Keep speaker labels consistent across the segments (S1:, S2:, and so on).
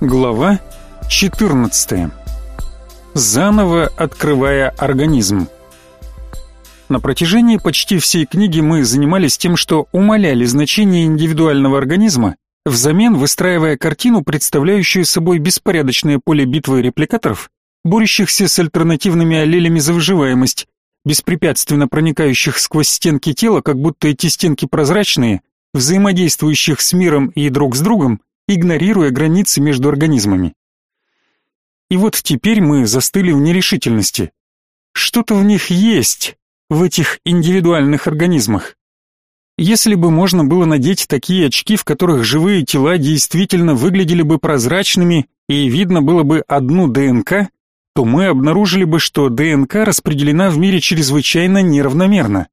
S1: Глава 14. Заново открывая организм. На протяжении почти всей книги мы занимались тем, что умаляли значение индивидуального организма, взамен выстраивая картину, представляющую собой беспорядочное поле битвы репликаторов, борющихся с альтернативными аллелями за выживаемость, беспрепятственно проникающих сквозь стенки тела, как будто эти стенки прозрачные, взаимодействующих с миром и друг с другом, игнорируя границы между организмами. И вот теперь мы застыли в нерешительности. Что-то в них есть, в этих индивидуальных организмах. Если бы можно было надеть такие очки, в которых живые тела действительно выглядели бы прозрачными и видно было бы одну ДНК, то мы обнаружили бы, что ДНК распределена в мире чрезвычайно неравномерно.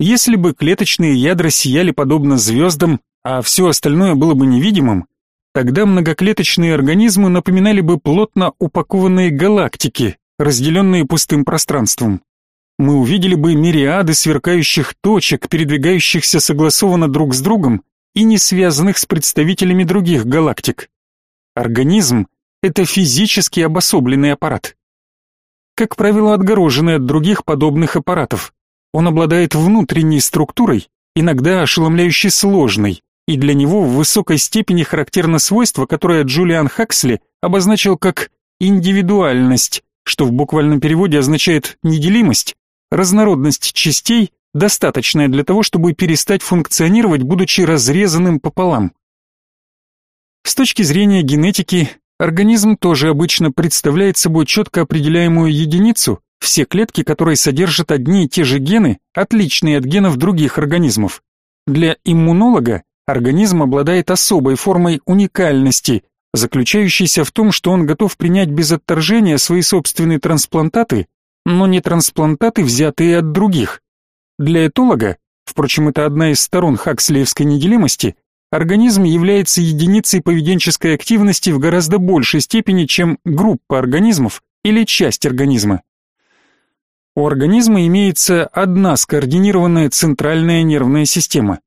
S1: Если бы клеточные ядра сияли подобно звездам, а все остальное было бы невидимым, тогда многоклеточные организмы напоминали бы плотно упакованные галактики, разделенные пустым пространством. Мы увидели бы мириады сверкающих точек, передвигающихся согласованно друг с другом и не связанных с представителями других галактик. Организм — это физически обособленный аппарат. Как правило, отгороженный от других подобных аппаратов. Он обладает внутренней структурой, иногда ошеломляюще сложной, и для него в высокой степени характерно свойство, которое Джулиан Хаксли обозначил как индивидуальность, что в буквальном переводе означает неделимость, разнородность частей, достаточная для того, чтобы перестать функционировать, будучи разрезанным пополам. С точки зрения генетики, организм тоже обычно представляет собой четко определяемую единицу, все клетки, которые содержат одни и те же гены, отличные от генов других организмов. Для иммунолога Организм обладает особой формой уникальности, заключающейся в том, что он готов принять без отторжения свои собственные трансплантаты, но не трансплантаты, взятые от других. Для этолога, впрочем, это одна из сторон хакслеевской неделимости, организм является единицей поведенческой активности в гораздо большей степени, чем группа организмов или часть организма. У организма имеется одна скоординированная центральная нервная система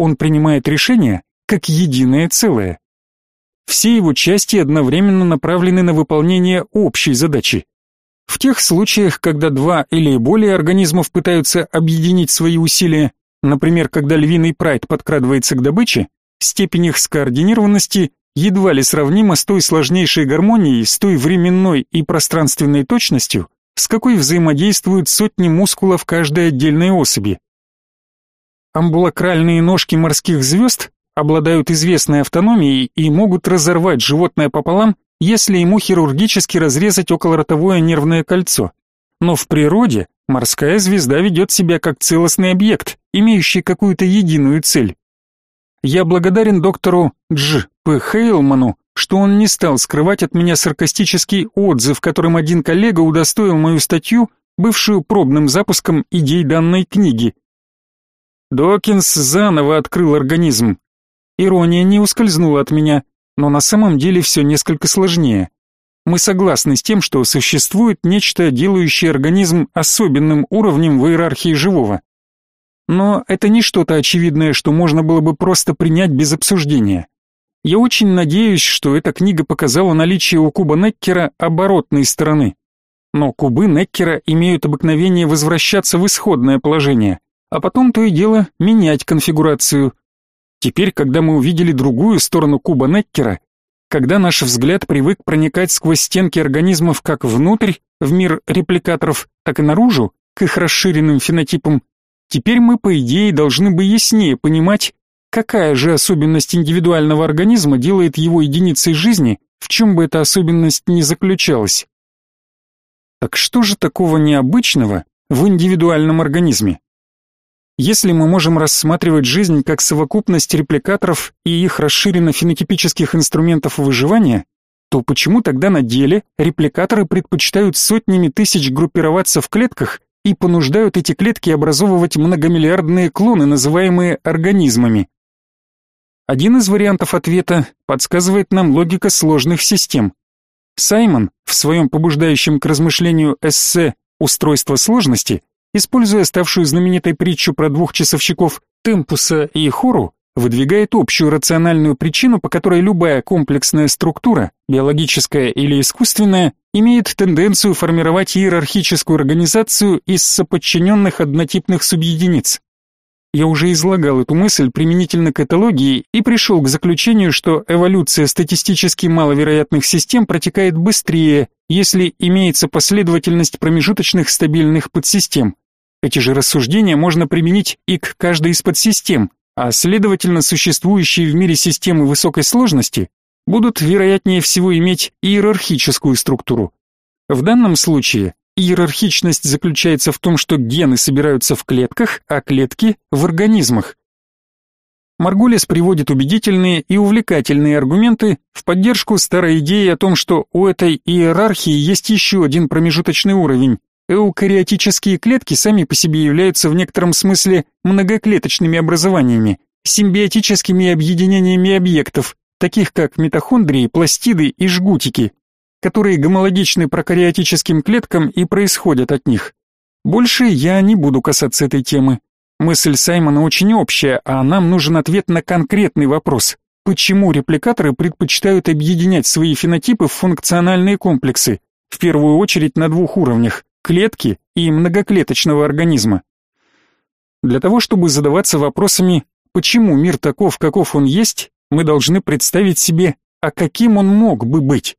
S1: он принимает решения как единое целое. Все его части одновременно направлены на выполнение общей задачи. В тех случаях, когда два или более организмов пытаются объединить свои усилия, например, когда львиный прайд подкрадывается к добыче, степень их скоординированности едва ли сравнима с той сложнейшей гармонией, с той временной и пространственной точностью, с какой взаимодействуют сотни мускулов каждой отдельной особи. Амбулакральные ножки морских звезд обладают известной автономией и могут разорвать животное пополам, если ему хирургически разрезать околоротовое нервное кольцо. Но в природе морская звезда ведет себя как целостный объект, имеющий какую-то единую цель. Я благодарен доктору Дж. П. Хейлману, что он не стал скрывать от меня саркастический отзыв, которым один коллега удостоил мою статью, бывшую пробным запуском идей данной книги, Докинс заново открыл организм. Ирония не ускользнула от меня, но на самом деле все несколько сложнее. Мы согласны с тем, что существует нечто, делающее организм особенным уровнем в иерархии живого. Но это не что-то очевидное, что можно было бы просто принять без обсуждения. Я очень надеюсь, что эта книга показала наличие у куба Неккера оборотной стороны. Но кубы Неккера имеют обыкновение возвращаться в исходное положение а потом то и дело менять конфигурацию. Теперь, когда мы увидели другую сторону куба Неккера, когда наш взгляд привык проникать сквозь стенки организмов как внутрь, в мир репликаторов, так и наружу, к их расширенным фенотипам, теперь мы, по идее, должны бы яснее понимать, какая же особенность индивидуального организма делает его единицей жизни, в чем бы эта особенность ни заключалась. Так что же такого необычного в индивидуальном организме? Если мы можем рассматривать жизнь как совокупность репликаторов и их расширенно-фенотипических инструментов выживания, то почему тогда на деле репликаторы предпочитают сотнями тысяч группироваться в клетках и понуждают эти клетки образовывать многомиллиардные клоны, называемые организмами? Один из вариантов ответа подсказывает нам логика сложных систем. Саймон в своем побуждающем к размышлению эссе «Устройство сложности» Используя ставшую знаменитой притчу про двух часовщиков Темпуса и Хору, выдвигает общую рациональную причину, по которой любая комплексная структура, биологическая или искусственная, имеет тенденцию формировать иерархическую организацию из соподчиненных однотипных субъединиц. Я уже излагал эту мысль применительно к этологии и пришел к заключению, что эволюция статистически маловероятных систем протекает быстрее, если имеется последовательность промежуточных стабильных подсистем. Эти же рассуждения можно применить и к каждой из подсистем, а следовательно существующие в мире системы высокой сложности будут вероятнее всего иметь иерархическую структуру. В данном случае Иерархичность заключается в том, что гены собираются в клетках, а клетки – в организмах. Маргулис приводит убедительные и увлекательные аргументы в поддержку старой идеи о том, что у этой иерархии есть еще один промежуточный уровень. Эукариотические клетки сами по себе являются в некотором смысле многоклеточными образованиями, симбиотическими объединениями объектов, таких как митохондрии, пластиды и жгутики которые гомологичны прокариотическим клеткам и происходят от них. Больше я не буду касаться этой темы. Мысль Саймона очень общая, а нам нужен ответ на конкретный вопрос. Почему репликаторы предпочитают объединять свои фенотипы в функциональные комплексы, в первую очередь на двух уровнях – клетки и многоклеточного организма? Для того, чтобы задаваться вопросами, почему мир таков, каков он есть, мы должны представить себе, а каким он мог бы быть.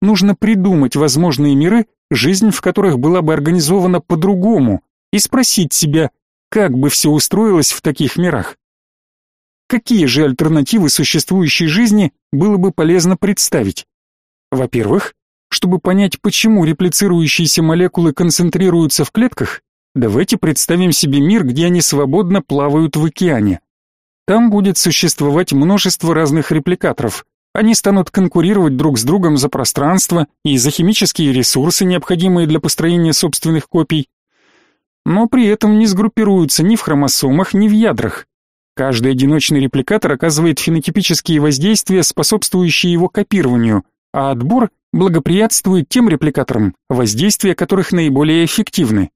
S1: Нужно придумать возможные миры, жизнь в которых была бы организована по-другому, и спросить себя, как бы все устроилось в таких мирах. Какие же альтернативы существующей жизни было бы полезно представить? Во-первых, чтобы понять, почему реплицирующиеся молекулы концентрируются в клетках, давайте представим себе мир, где они свободно плавают в океане. Там будет существовать множество разных репликаторов, они станут конкурировать друг с другом за пространство и за химические ресурсы, необходимые для построения собственных копий. Но при этом не сгруппируются ни в хромосомах, ни в ядрах. Каждый одиночный репликатор оказывает фенотипические воздействия, способствующие его копированию, а отбор благоприятствует тем репликаторам, воздействия которых наиболее эффективны.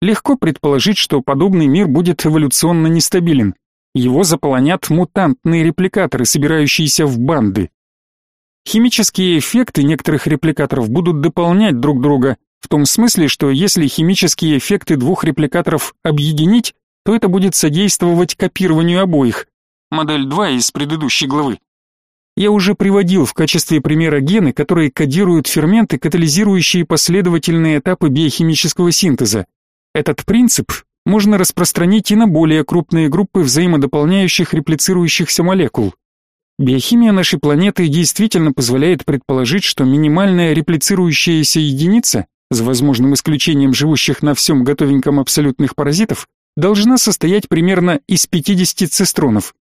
S1: Легко предположить, что подобный мир будет эволюционно нестабилен. Его заполонят мутантные репликаторы, собирающиеся в банды. Химические эффекты некоторых репликаторов будут дополнять друг друга, в том смысле, что если химические эффекты двух репликаторов объединить, то это будет содействовать копированию обоих. Модель 2 из предыдущей главы. Я уже приводил в качестве примера гены, которые кодируют ферменты, катализирующие последовательные этапы биохимического синтеза. Этот принцип можно распространить и на более крупные группы взаимодополняющих реплицирующихся молекул. Биохимия нашей планеты действительно позволяет предположить, что минимальная реплицирующаяся единица, с возможным исключением живущих на всем готовеньком абсолютных паразитов, должна состоять примерно из 50 цистронов.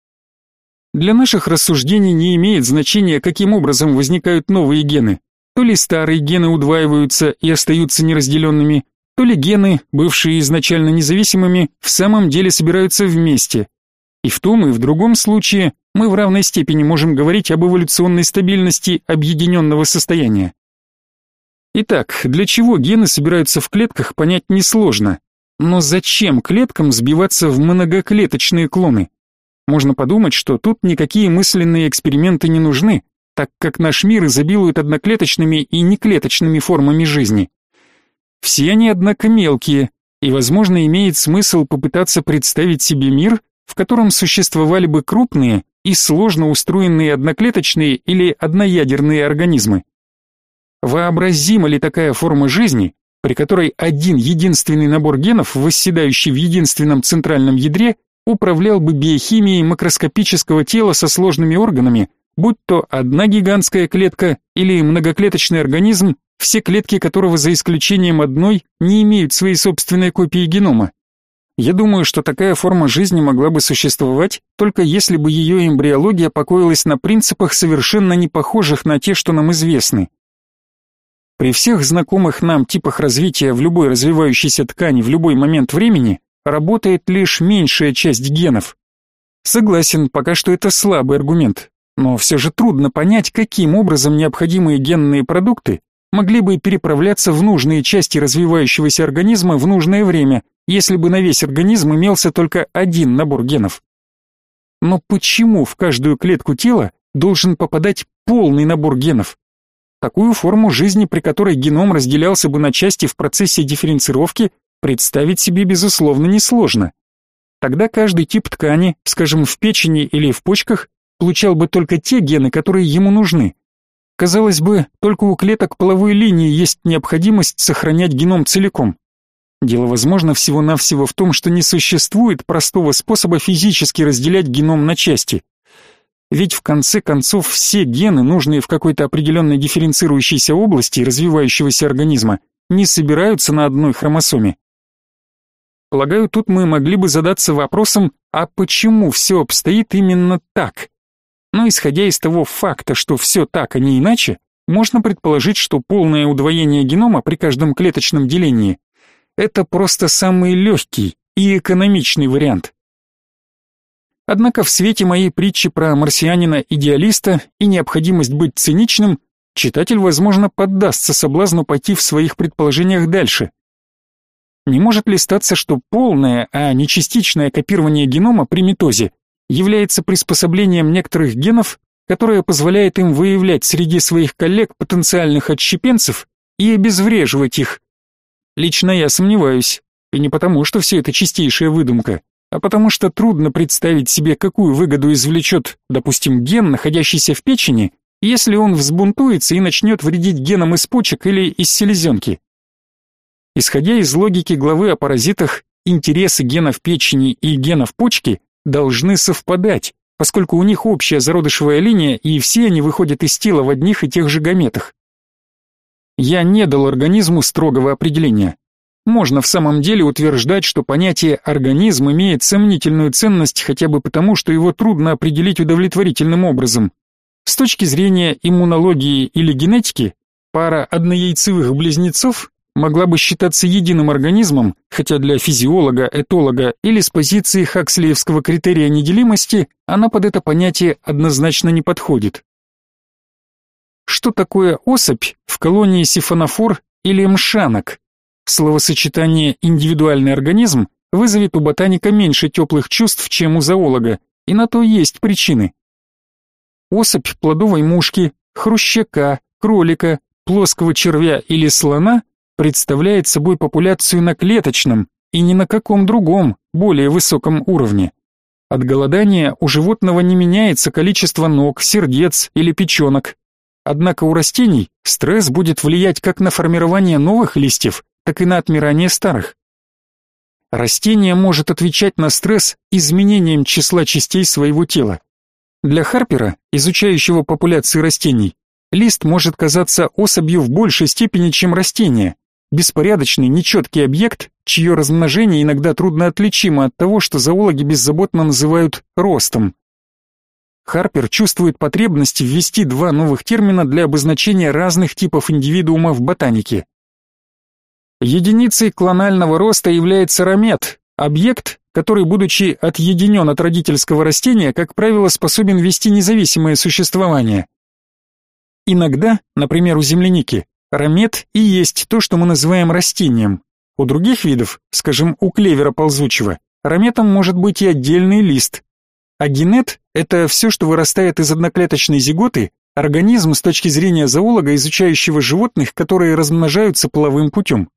S1: Для наших рассуждений не имеет значения, каким образом возникают новые гены. То ли старые гены удваиваются и остаются неразделенными, то ли гены, бывшие изначально независимыми, в самом деле собираются вместе. И в том и в другом случае мы в равной степени можем говорить об эволюционной стабильности объединенного состояния. Итак, для чего гены собираются в клетках, понять несложно. Но зачем клеткам сбиваться в многоклеточные клоны? Можно подумать, что тут никакие мысленные эксперименты не нужны, так как наш мир изобилует одноклеточными и неклеточными формами жизни. Все они, однако, мелкие, и, возможно, имеет смысл попытаться представить себе мир, в котором существовали бы крупные и сложно устроенные одноклеточные или одноядерные организмы. Вообразима ли такая форма жизни, при которой один единственный набор генов, восседающий в единственном центральном ядре, управлял бы биохимией макроскопического тела со сложными органами, будь то одна гигантская клетка или многоклеточный организм, все клетки которого за исключением одной не имеют своей собственной копии генома. Я думаю, что такая форма жизни могла бы существовать, только если бы ее эмбриология покоилась на принципах, совершенно не похожих на те, что нам известны. При всех знакомых нам типах развития в любой развивающейся ткани в любой момент времени работает лишь меньшая часть генов. Согласен, пока что это слабый аргумент, но все же трудно понять, каким образом необходимые генные продукты могли бы переправляться в нужные части развивающегося организма в нужное время – если бы на весь организм имелся только один набор генов. Но почему в каждую клетку тела должен попадать полный набор генов? Такую форму жизни, при которой геном разделялся бы на части в процессе дифференцировки, представить себе безусловно несложно. Тогда каждый тип ткани, скажем, в печени или в почках, получал бы только те гены, которые ему нужны. Казалось бы, только у клеток половой линии есть необходимость сохранять геном целиком. Дело, возможно, всего-навсего в том, что не существует простого способа физически разделять геном на части. Ведь в конце концов все гены, нужные в какой-то определенной дифференцирующейся области развивающегося организма, не собираются на одной хромосоме. Полагаю, тут мы могли бы задаться вопросом, а почему все обстоит именно так? Но исходя из того факта, что все так, а не иначе, можно предположить, что полное удвоение генома при каждом клеточном делении это просто самый легкий и экономичный вариант. Однако в свете моей притчи про марсианина-идеалиста и необходимость быть циничным, читатель, возможно, поддастся соблазну пойти в своих предположениях дальше. Не может ли статься, что полное, а не частичное копирование генома при митозе является приспособлением некоторых генов, которое позволяет им выявлять среди своих коллег потенциальных отщепенцев и обезвреживать их, Лично я сомневаюсь. И не потому, что все это чистейшая выдумка, а потому что трудно представить себе, какую выгоду извлечет, допустим, ген, находящийся в печени, если он взбунтуется и начнет вредить генам из почек или из селезенки. Исходя из логики главы о паразитах, интересы генов печени и генов почки должны совпадать, поскольку у них общая зародышевая линия и все они выходят из тела в одних и тех же гаметах. Я не дал организму строгого определения. Можно в самом деле утверждать, что понятие «организм» имеет сомнительную ценность хотя бы потому, что его трудно определить удовлетворительным образом. С точки зрения иммунологии или генетики, пара однояйцевых близнецов могла бы считаться единым организмом, хотя для физиолога, этолога или с позиции хакслеевского критерия неделимости она под это понятие однозначно не подходит что такое особь в колонии сифонофор или мшанок. Словосочетание «индивидуальный организм» вызовет у ботаника меньше теплых чувств, чем у зоолога, и на то есть причины. Особь плодовой мушки, хрущака, кролика, плоского червя или слона представляет собой популяцию на клеточном и ни на каком другом, более высоком уровне. От голодания у животного не меняется количество ног, сердец или печенок, Однако у растений стресс будет влиять как на формирование новых листьев, так и на отмирание старых. Растение может отвечать на стресс изменением числа частей своего тела. Для Харпера, изучающего популяции растений, лист может казаться особью в большей степени, чем растение, беспорядочный, нечеткий объект, чье размножение иногда трудно отличимо от того, что зоологи беззаботно называют ростом. Харпер чувствует потребность ввести два новых термина для обозначения разных типов индивидуума в ботанике. Единицей клонального роста является рамет, объект, который, будучи отъединен от родительского растения, как правило, способен вести независимое существование. Иногда, например, у земляники, рамет и есть то, что мы называем растением. У других видов, скажем, у клевера ползучего, раметом может быть и отдельный лист, а генет – это все, что вырастает из одноклеточной зиготы, организм с точки зрения зоолога, изучающего животных, которые размножаются половым путем.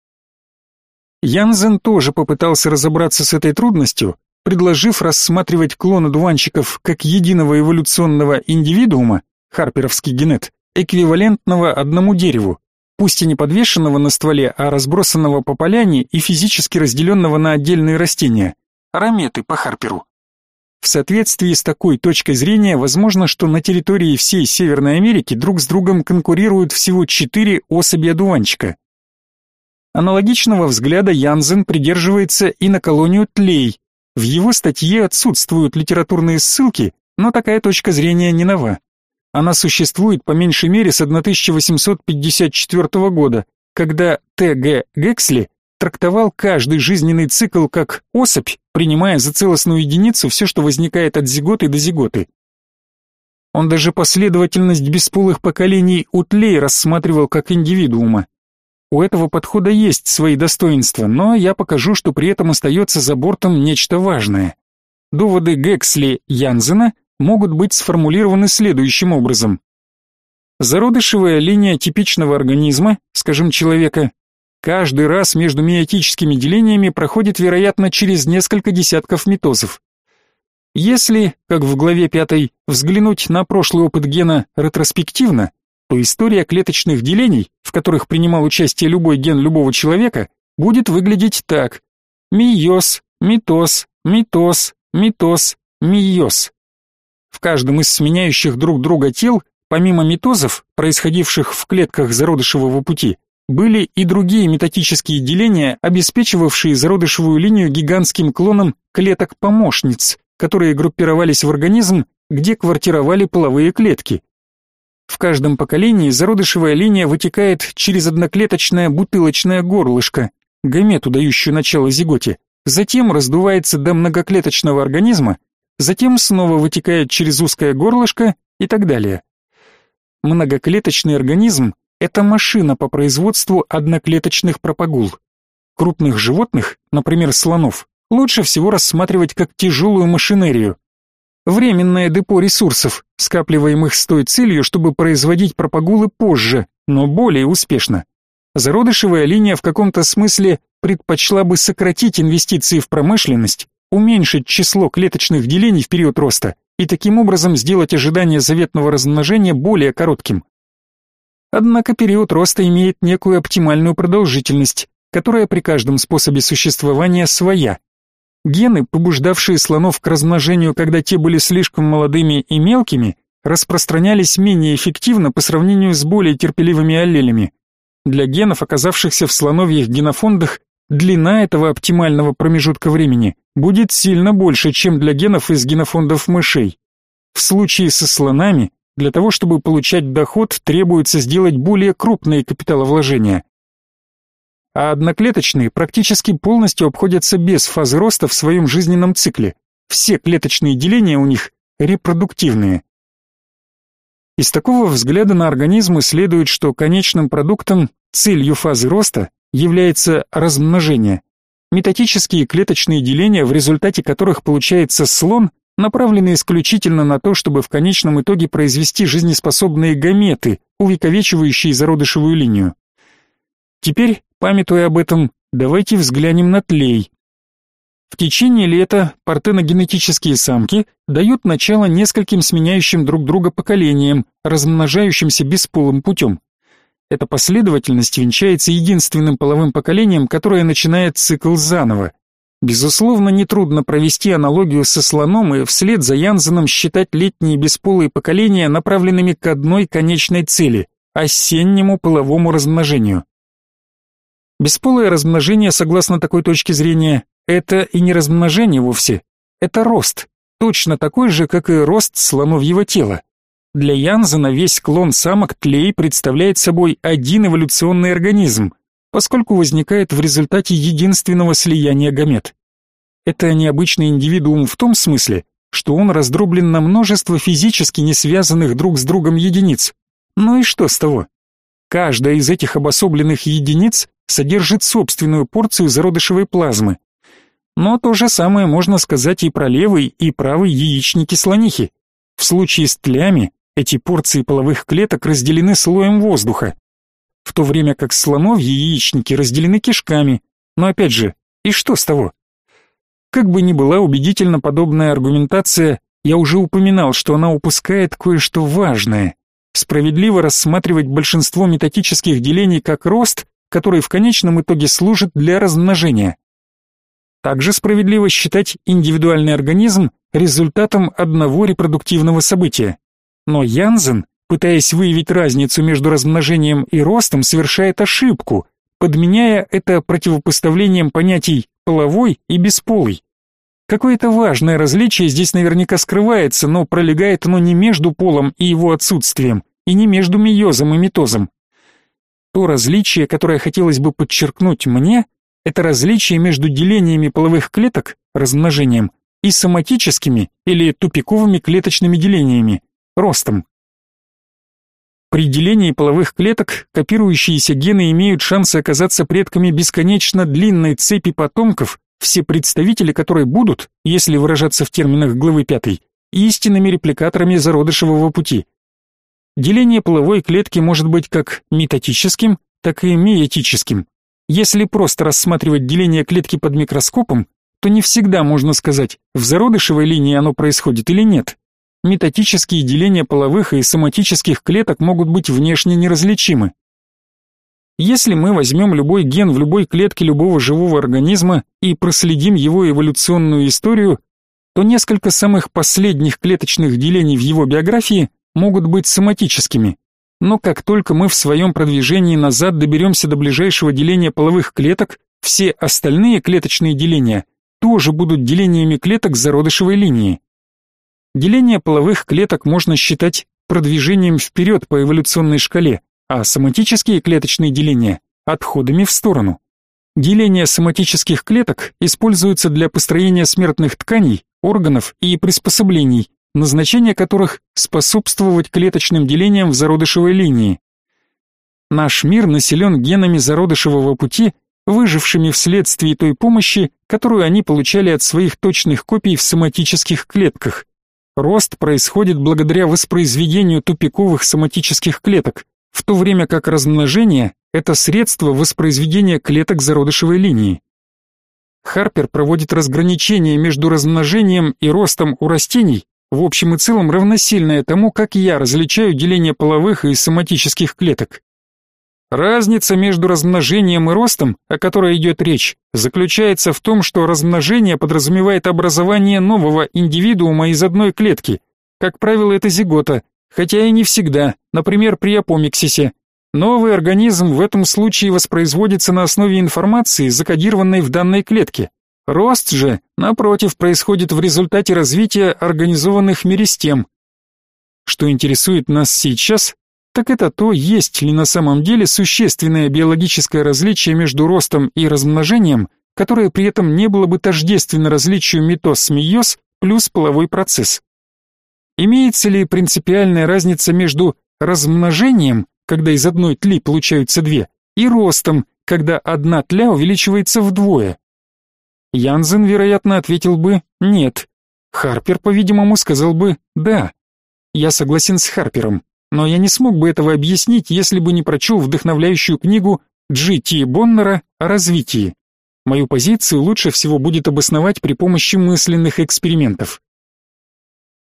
S1: Янзен тоже попытался разобраться с этой трудностью, предложив рассматривать клоны дуванчиков как единого эволюционного индивидуума, харперовский генет, эквивалентного одному дереву, пусть и не подвешенного на стволе, а разбросанного по поляне и физически разделенного на отдельные растения, раметы по Харперу. В соответствии с такой точкой зрения, возможно, что на территории всей Северной Америки друг с другом конкурируют всего четыре особи одуванчика. Аналогичного взгляда Янзен придерживается и на колонию тлей. В его статье отсутствуют литературные ссылки, но такая точка зрения не нова. Она существует по меньшей мере с 1854 года, когда Т.Г. Гексли трактовал каждый жизненный цикл как особь, принимая за целостную единицу все, что возникает от зиготы до зиготы. Он даже последовательность бесполых поколений у тлей рассматривал как индивидуума. У этого подхода есть свои достоинства, но я покажу, что при этом остается за бортом нечто важное. доводы Гексли-Янзена могут быть сформулированы следующим образом. Зародышевая линия типичного организма, скажем, человека, каждый раз между миотическими делениями проходит, вероятно, через несколько десятков митозов. Если, как в главе 5, взглянуть на прошлый опыт гена ретроспективно, то история клеточных делений, в которых принимал участие любой ген любого человека, будет выглядеть так. Миоз, митоз, митоз, митоз, миоз. В каждом из сменяющих друг друга тел, помимо митозов, происходивших в клетках зародышевого пути, были и другие метатические деления, обеспечивавшие зародышевую линию гигантским клоном клеток-помощниц, которые группировались в организм, где квартировали половые клетки. В каждом поколении зародышевая линия вытекает через одноклеточное бутылочное горлышко, гамету, дающую начало зиготе, затем раздувается до многоклеточного организма, затем снова вытекает через узкое горлышко и так далее. Многоклеточный организм – это машина по производству одноклеточных пропагул. Крупных животных, например, слонов, лучше всего рассматривать как тяжелую машинерию, Временное депо ресурсов, скапливаемых с той целью, чтобы производить пропагулы позже, но более успешно. Зародышевая линия в каком-то смысле предпочла бы сократить инвестиции в промышленность, уменьшить число клеточных делений в период роста и таким образом сделать ожидание заветного размножения более коротким. Однако период роста имеет некую оптимальную продолжительность, которая при каждом способе существования своя. Гены, побуждавшие слонов к размножению, когда те были слишком молодыми и мелкими, распространялись менее эффективно по сравнению с более терпеливыми аллелями. Для генов, оказавшихся в слоновьих генофондах, длина этого оптимального промежутка времени будет сильно больше, чем для генов из генофондов мышей. В случае со слонами, для того чтобы получать доход, требуется сделать более крупные капиталовложения а одноклеточные практически полностью обходятся без фазы роста в своем жизненном цикле. Все клеточные деления у них репродуктивные. Из такого взгляда на организмы следует, что конечным продуктом, целью фазы роста является размножение. Метатические клеточные деления, в результате которых получается слон, направлены исключительно на то, чтобы в конечном итоге произвести жизнеспособные гаметы, увековечивающие зародышевую линию. Теперь Памятуя об этом, давайте взглянем на тлей. В течение лета партеногенетические самки дают начало нескольким сменяющим друг друга поколениям, размножающимся бесполым путем. Эта последовательность венчается единственным половым поколением, которое начинает цикл заново. Безусловно, нетрудно провести аналогию со слоном и вслед за Янзеном считать летние бесполые поколения направленными к одной конечной цели – осеннему половому размножению. Бесполое размножение, согласно такой точке зрения, это и не размножение вовсе, это рост, точно такой же, как и рост слоновьего тела. Для Янзена весь клон самок тлей представляет собой один эволюционный организм, поскольку возникает в результате единственного слияния гамет. Это необычный индивидуум в том смысле, что он раздроблен на множество физически не связанных друг с другом единиц. Ну и что с того? Каждая из этих обособленных единиц содержит собственную порцию зародышевой плазмы. Но то же самое можно сказать и про левый и правый яичники слонихи. В случае с тлями эти порции половых клеток разделены слоем воздуха, в то время как слоновьи яичники разделены кишками. Но опять же, и что с того? Как бы ни была убедительна подобная аргументация, я уже упоминал, что она упускает кое-что важное. Справедливо рассматривать большинство метатических делений как рост который в конечном итоге служит для размножения. Также справедливо считать индивидуальный организм результатом одного репродуктивного события. Но Янзен, пытаясь выявить разницу между размножением и ростом, совершает ошибку, подменяя это противопоставлением понятий половой и бесполый. Какое-то важное различие здесь наверняка скрывается, но пролегает оно не между полом и его отсутствием, и не между мейозом и митозом. То различие, которое хотелось бы подчеркнуть мне, это различие между делениями половых клеток, размножением, и соматическими или тупиковыми клеточными делениями, ростом. При делении половых клеток копирующиеся гены имеют шансы оказаться предками бесконечно длинной цепи потомков, все представители которой будут, если выражаться в терминах главы 5, истинными репликаторами зародышевого пути. Деление половой клетки может быть как метатическим, так и миотическим. Если просто рассматривать деление клетки под микроскопом, то не всегда можно сказать, в зародышевой линии оно происходит или нет. Метатические деления половых и соматических клеток могут быть внешне неразличимы. Если мы возьмем любой ген в любой клетке любого живого организма и проследим его эволюционную историю, то несколько самых последних клеточных делений в его биографии могут быть соматическими. Но как только мы в своем продвижении назад доберемся до ближайшего деления половых клеток, все остальные клеточные деления тоже будут делениями клеток зародышевой линии. Деление половых клеток можно считать продвижением вперед по эволюционной шкале, а соматические клеточные деления – отходами в сторону. Деление соматических клеток используется для построения смертных тканей, органов и приспособлений, назначение которых – способствовать клеточным делениям в зародышевой линии. Наш мир населен генами зародышевого пути, выжившими вследствие той помощи, которую они получали от своих точных копий в соматических клетках. Рост происходит благодаря воспроизведению тупиковых соматических клеток, в то время как размножение – это средство воспроизведения клеток зародышевой линии. Харпер проводит разграничение между размножением и ростом у растений, в общем и целом равносильное тому, как я различаю деление половых и соматических клеток. Разница между размножением и ростом, о которой идет речь, заключается в том, что размножение подразумевает образование нового индивидуума из одной клетки. Как правило, это зигота, хотя и не всегда, например, при апомиксисе. Новый организм в этом случае воспроизводится на основе информации, закодированной в данной клетке. Рост же, напротив, происходит в результате развития организованных меристем. Что интересует нас сейчас, так это то, есть ли на самом деле существенное биологическое различие между ростом и размножением, которое при этом не было бы тождественно различию митоз-мейоз плюс половой процесс. Имеется ли принципиальная разница между размножением, когда из одной тли получаются две, и ростом, когда одна тля увеличивается вдвое? Янзен, вероятно, ответил бы «нет». Харпер, по-видимому, сказал бы «да». Я согласен с Харпером но я не смог бы этого объяснить, если бы не прочел вдохновляющую книгу Джи Боннера о развитии. Мою позицию лучше всего будет обосновать при помощи мысленных экспериментов.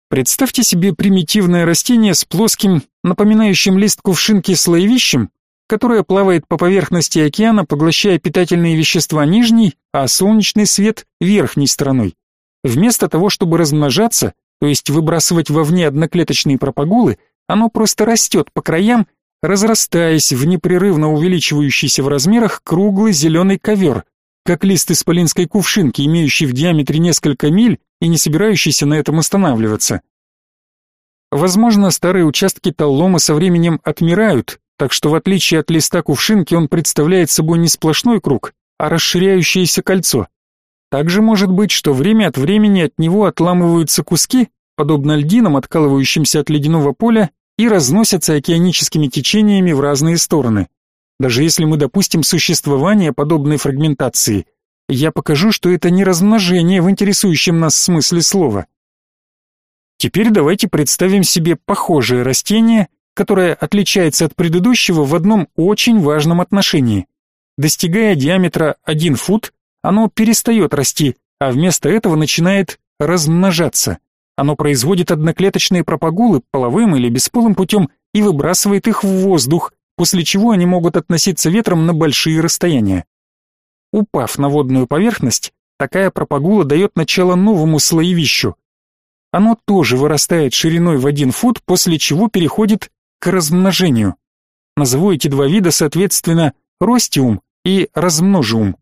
S1: Представьте себе примитивное растение с плоским, напоминающим лист кувшинки слоевищем, которое плавает по поверхности океана, поглощая питательные вещества нижней, а солнечный свет верхней стороной. Вместо того, чтобы размножаться, то есть выбрасывать вовне одноклеточные пропагулы, оно просто растет по краям, разрастаясь в непрерывно увеличивающийся в размерах круглый зеленый ковер, как лист исполинской кувшинки, имеющий в диаметре несколько миль и не собирающийся на этом останавливаться. Возможно, старые участки таллома со временем отмирают, так что в отличие от листа кувшинки он представляет собой не сплошной круг, а расширяющееся кольцо. Также может быть, что время от времени от него отламываются куски, подобно льдинам, откалывающимся от ледяного поля, и разносятся океаническими течениями в разные стороны. Даже если мы допустим существование подобной фрагментации, я покажу, что это не размножение в интересующем нас смысле слова. Теперь давайте представим себе похожее растение, которое отличается от предыдущего в одном очень важном отношении. Достигая диаметра 1 фут, оно перестает расти, а вместо этого начинает размножаться. Оно производит одноклеточные пропагулы половым или бесполым путем и выбрасывает их в воздух, после чего они могут относиться ветром на большие расстояния. Упав на водную поверхность, такая пропагула дает начало новому слоевищу. Оно тоже вырастает шириной в один фут, после чего переходит к размножению. Назову эти два вида соответственно ростиум и размножиум.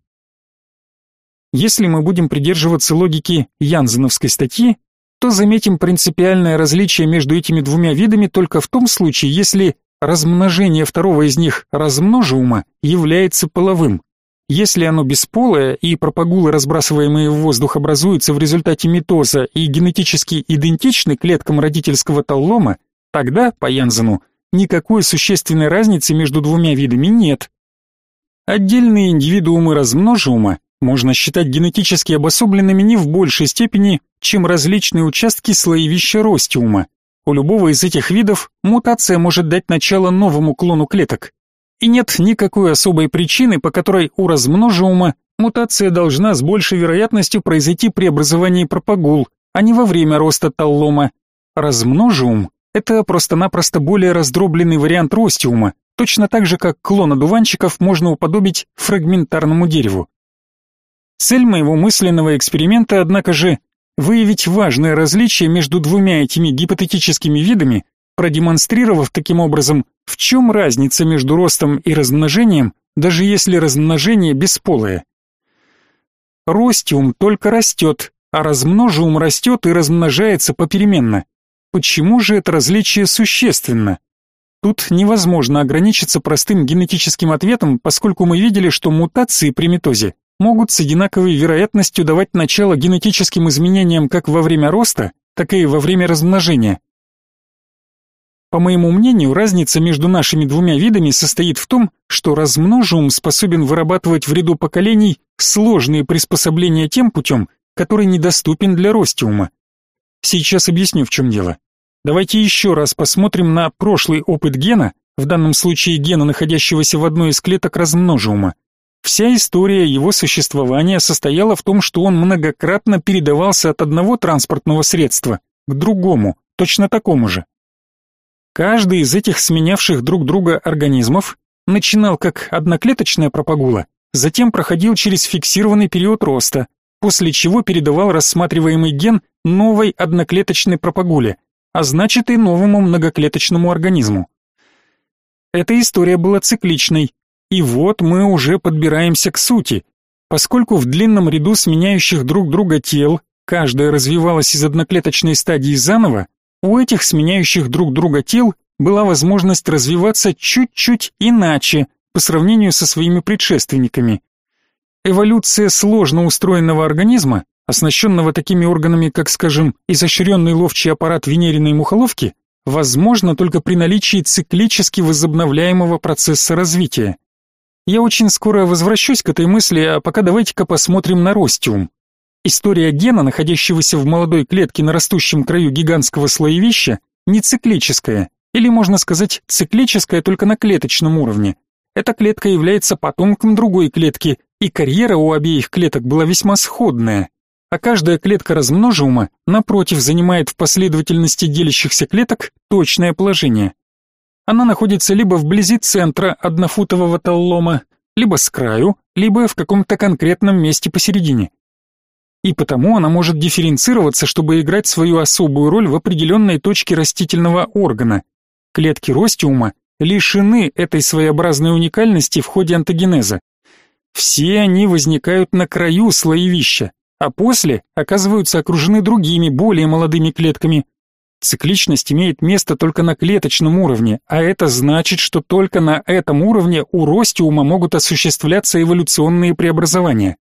S1: Если мы будем придерживаться логики Янзеновской статьи, то заметим принципиальное различие между этими двумя видами только в том случае, если размножение второго из них размножиума является половым. Если оно бесполое и пропагулы, разбрасываемые в воздух, образуются в результате митоза и генетически идентичны клеткам родительского таллома, тогда, по Янзену, никакой существенной разницы между двумя видами нет. Отдельные индивидуумы размножиума можно считать генетически обособленными не в большей степени, чем различные участки слоевища ростиума. У любого из этих видов мутация может дать начало новому клону клеток. И нет никакой особой причины, по которой у размножиума мутация должна с большей вероятностью произойти при образовании пропагул, а не во время роста таллома. Размножиум – это просто-напросто более раздробленный вариант ростиума, точно так же, как клон одуванчиков можно уподобить фрагментарному дереву. Цель моего мысленного эксперимента, однако же, выявить важное различие между двумя этими гипотетическими видами, продемонстрировав таким образом, в чем разница между ростом и размножением, даже если размножение бесполое. Ростиум только растет, а размножиум растет и размножается попеременно. Почему же это различие существенно? Тут невозможно ограничиться простым генетическим ответом, поскольку мы видели, что мутации при митозе могут с одинаковой вероятностью давать начало генетическим изменениям как во время роста, так и во время размножения. По моему мнению, разница между нашими двумя видами состоит в том, что размножиум способен вырабатывать в ряду поколений сложные приспособления тем путем, который недоступен для ростиума. Сейчас объясню, в чем дело. Давайте еще раз посмотрим на прошлый опыт гена, в данном случае гена, находящегося в одной из клеток размножиума. Вся история его существования состояла в том, что он многократно передавался от одного транспортного средства к другому, точно такому же. Каждый из этих сменявших друг друга организмов начинал как одноклеточная пропагула, затем проходил через фиксированный период роста, после чего передавал рассматриваемый ген новой одноклеточной пропагуле, а значит и новому многоклеточному организму. Эта история была цикличной, и вот мы уже подбираемся к сути. Поскольку в длинном ряду сменяющих друг друга тел каждая развивалась из одноклеточной стадии заново, у этих сменяющих друг друга тел была возможность развиваться чуть-чуть иначе по сравнению со своими предшественниками. Эволюция сложно устроенного организма, оснащенного такими органами, как, скажем, изощренный ловчий аппарат венериной мухоловки, возможно только при наличии циклически возобновляемого процесса развития. Я очень скоро возвращусь к этой мысли, а пока давайте-ка посмотрим на ростиум. История гена, находящегося в молодой клетке на растущем краю гигантского слоевища, не циклическая, или можно сказать, циклическая только на клеточном уровне. Эта клетка является потомком другой клетки, и карьера у обеих клеток была весьма сходная. А каждая клетка размножиума, напротив, занимает в последовательности делящихся клеток точное положение. Она находится либо вблизи центра однофутового таллома, либо с краю, либо в каком-то конкретном месте посередине. И потому она может дифференцироваться, чтобы играть свою особую роль в определенной точке растительного органа. Клетки ростиума лишены этой своеобразной уникальности в ходе антогенеза. Все они возникают на краю слоевища, а после оказываются окружены другими, более молодыми клетками, Цикличность имеет место только на клеточном уровне, а это значит, что только на этом уровне у ростиума могут осуществляться эволюционные преобразования.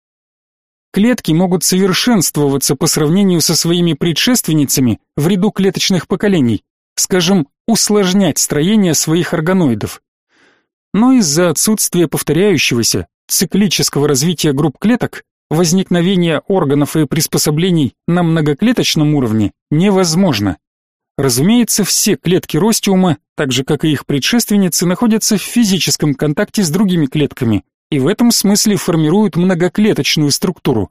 S1: Клетки могут совершенствоваться по сравнению со своими предшественницами в ряду клеточных поколений, скажем, усложнять строение своих органоидов. Но из-за отсутствия повторяющегося циклического развития групп клеток возникновение органов и приспособлений на многоклеточном уровне невозможно. Разумеется, все клетки ростиума, так же как и их предшественницы, находятся в физическом контакте с другими клетками и в этом смысле формируют многоклеточную структуру.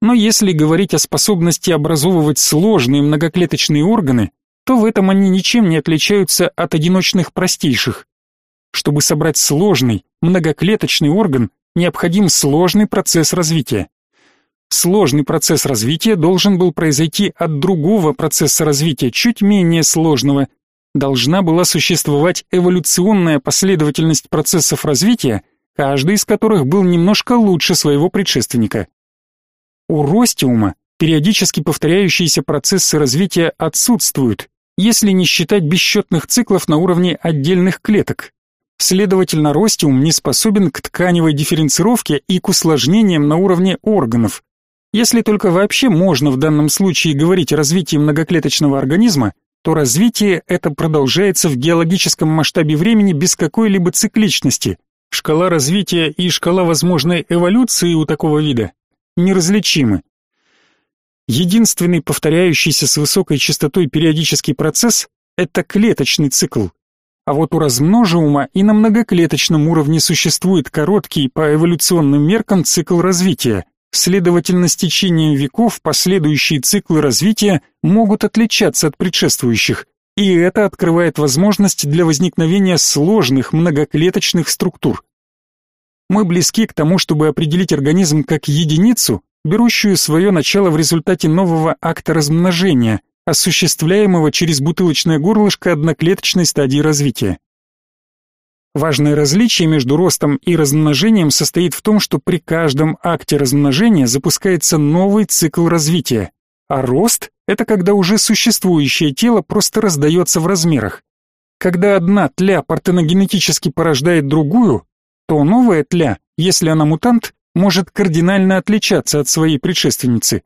S1: Но если говорить о способности образовывать сложные многоклеточные органы, то в этом они ничем не отличаются от одиночных простейших. Чтобы собрать сложный, многоклеточный орган, необходим сложный процесс развития. Сложный процесс развития должен был произойти от другого процесса развития, чуть менее сложного. Должна была существовать эволюционная последовательность процессов развития, каждый из которых был немножко лучше своего предшественника. У ростиума периодически повторяющиеся процессы развития отсутствуют, если не считать бесчетных циклов на уровне отдельных клеток. Следовательно, ростиум не способен к тканевой дифференцировке и к усложнениям на уровне органов. Если только вообще можно в данном случае говорить о развитии многоклеточного организма, то развитие это продолжается в геологическом масштабе времени без какой-либо цикличности. Шкала развития и шкала возможной эволюции у такого вида неразличимы. Единственный повторяющийся с высокой частотой периодический процесс – это клеточный цикл. А вот у размножиума и на многоклеточном уровне существует короткий по эволюционным меркам цикл развития. Следовательно, с течением веков последующие циклы развития могут отличаться от предшествующих, и это открывает возможность для возникновения сложных многоклеточных структур. Мы близки к тому, чтобы определить организм как единицу, берущую свое начало в результате нового акта размножения, осуществляемого через бутылочное горлышко одноклеточной стадии развития. Важное различие между ростом и размножением состоит в том, что при каждом акте размножения запускается новый цикл развития, а рост – это когда уже существующее тело просто раздается в размерах. Когда одна тля партеногенетически порождает другую, то новая тля, если она мутант, может кардинально отличаться от своей предшественницы.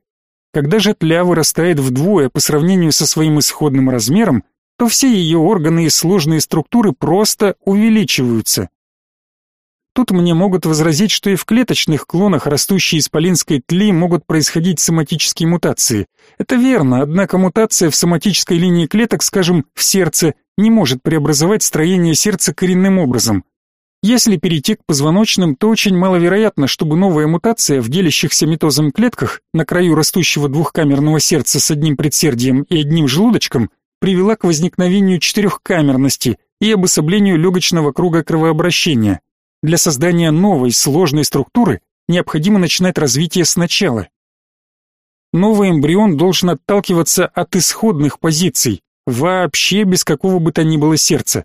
S1: Когда же тля вырастает вдвое по сравнению со своим исходным размером, то все ее органы и сложные структуры просто увеличиваются. Тут мне могут возразить, что и в клеточных клонах растущей исполинской тли могут происходить соматические мутации. Это верно, однако мутация в соматической линии клеток, скажем, в сердце, не может преобразовать строение сердца коренным образом. Если перейти к позвоночным, то очень маловероятно, чтобы новая мутация в делящихся митозом клетках на краю растущего двухкамерного сердца с одним предсердием и одним желудочком привела к возникновению четырехкамерности и обособлению легочного круга кровообращения. Для создания новой сложной структуры необходимо начинать развитие сначала. Новый эмбрион должен отталкиваться от исходных позиций, вообще без какого бы то ни было сердца.